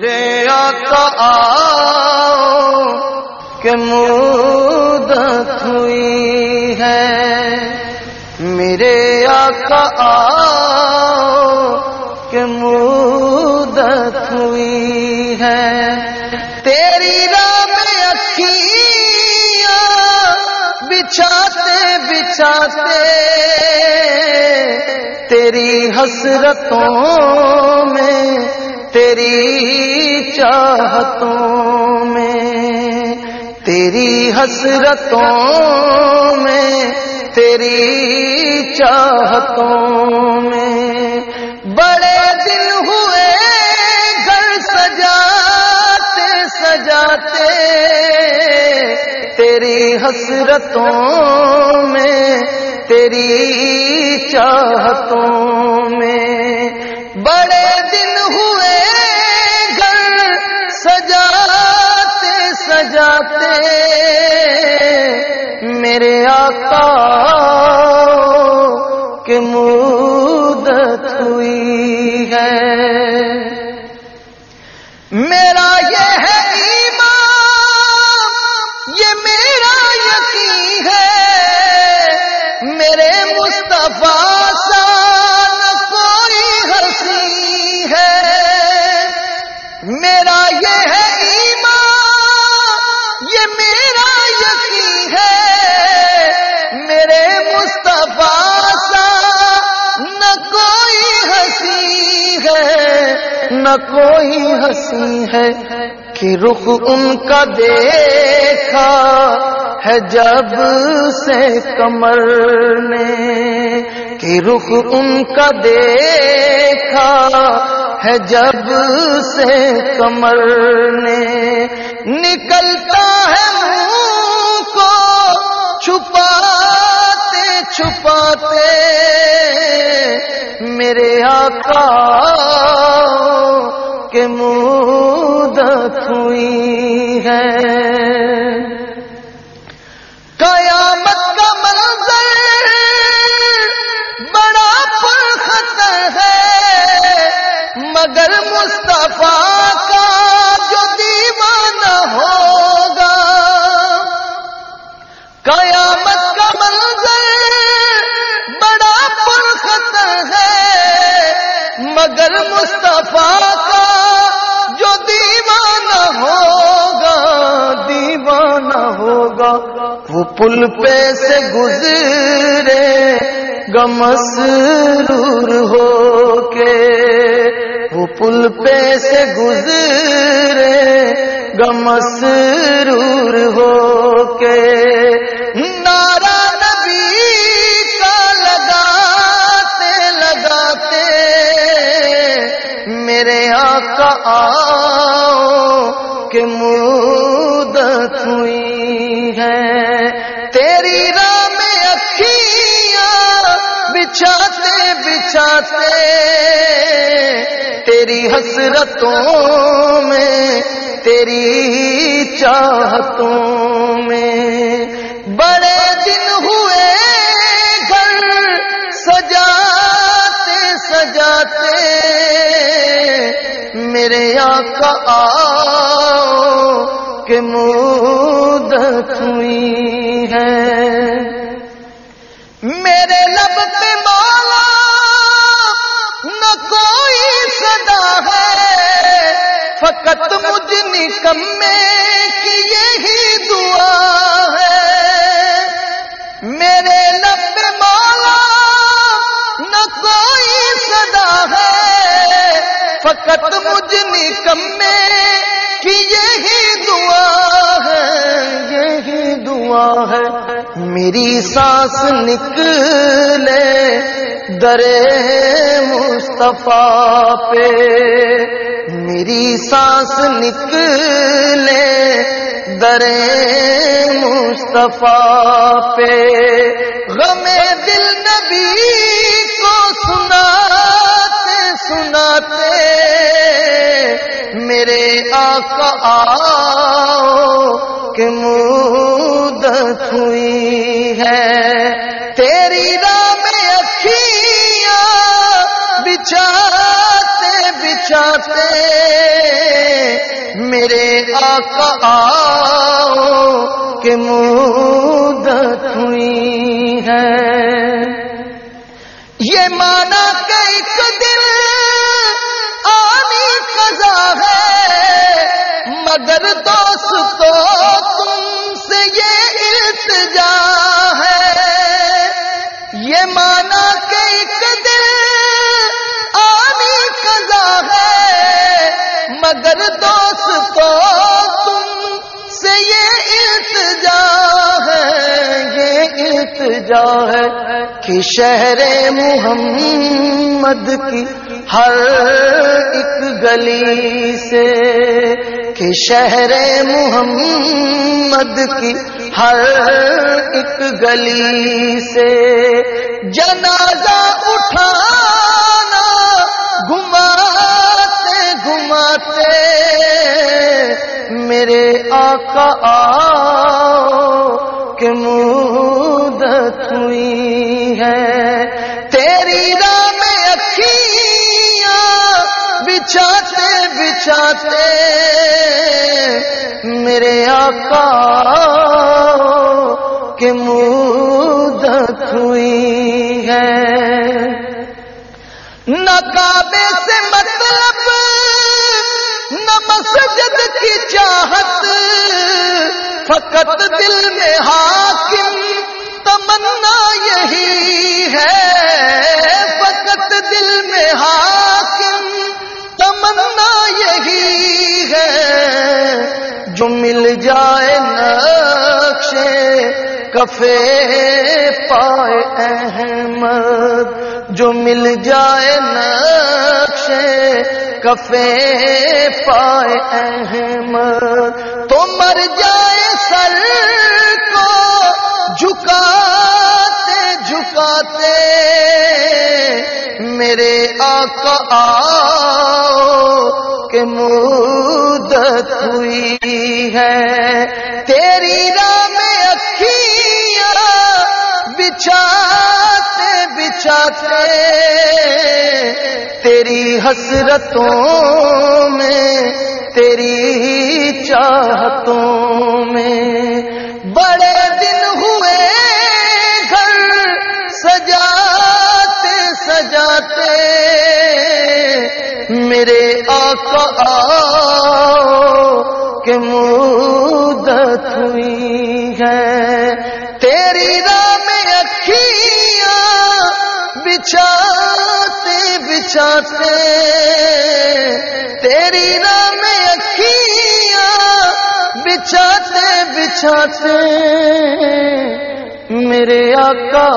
میرے آقا آؤ کہ مدت ہوئی ہے۔ میرے آقا آؤ کہ مدت ہوئی ہے۔ تیری رام اکھیاں بچھاتے بچھاتے تیری حسرتوں میں تیری چاہتوں میں، تیری حسرتوں میں، تیری چاہتوں میں۔ بڑے دل ہوئے، گھر سجاتے سجاتے۔ تیری حسرتوں میں، تیری چاہتوں میں۔ بڑے جاتے میرے آقا کے مدت ہوئی ہے۔ نہ کوئی ہنسی ہے کہ رخ ان کا دیکھا ہے جب سے کمر نے کہ رخ ان کا دیکھا ہے جب سے کمر نے نکلتا ہے منہ کو چھپاتے چھپاتے میرے آقا کے مدت ہوئی ہے۔ قیامت کا منظر بڑا پر خطر ہے، مگر مصطفیٰ کا جو دیوانہ ہوگا۔ مگر مصطفیٰ کا جو دیوانہ ہوگا دیوانہ ہوگا۔ وہ پل پہ سے گزرے، گمس رور ہو کے وہ پل پہ سے گزرے، گمس رور ہو کے آؤ کہ مدت ہوئی ہے۔ تیری رام اکھیاں بچھاتے بچھاتے تیری حسرتوں میں، تیری چاہتوں میں۔ بڑے دن ہوئے گھر سجاتے سجاتے میرے آقا آؤ، کہ مدت ہوئی ہے۔ میرے لب پہ مالا نہ کوئی صدا ہے، فقط مجھ نکمے کی یہی دعا۔ فقط مجھ نکمے کی یہی دعا ہے، یہی دعا ہے۔ میری سانس نکلے درے مصطفیٰ پہ۔ میری سانس نکلے درے مصطفیٰ پہ۔ غم دل نبی میرے آقا آؤ، کہ مدت ہوئی ہے۔ تیری رام اکھیاں بچھاتے بچھاتے، میرے آقا آؤ، کہ مدت ہوئی ہے۔ یہ مانا کہ ایک دل آنی ہے۔ مگر دوست تم سے یہ التجا ہے۔ یہ مانا کہ ایک دل مگر دوست تم سے یہ التجا ہے۔ یہ التجا ہے کہ شہر محمد کی ہر ایک گلی سے کہ شہر محمد کی ہر ایک گلی سے جنازہ اٹھانا گھما میرے آقا آؤ کہ مدت بچھاتے میرے آقا کہ مدت ہوئی ہے نقابے سے مطلب نہ مسجد کی چاہت، فقط دل میں حاکم تمنا یہی ہے۔ فقط دل میں حاکم کفے پائے احمد، جو مل جائے نقشے کفے پائے احمد۔ تو مر جائے سر کو جھکاتے جھکاتے، میرے آقا آؤ کہ مدت ہوئی ہے۔ تیری رام بچھاتے تیری حسرتوں میں، تیری چاہتوں میں۔ بڑے دن ہوئے گھر سجاتے سجاتے، میرے آقا آؤ کہ مدت ہوئی ہے۔ تیری بچھاتے بچھاتے۔ تیری راہ میں اکھیاں بچھاتے بچھاتے۔ میرے آقا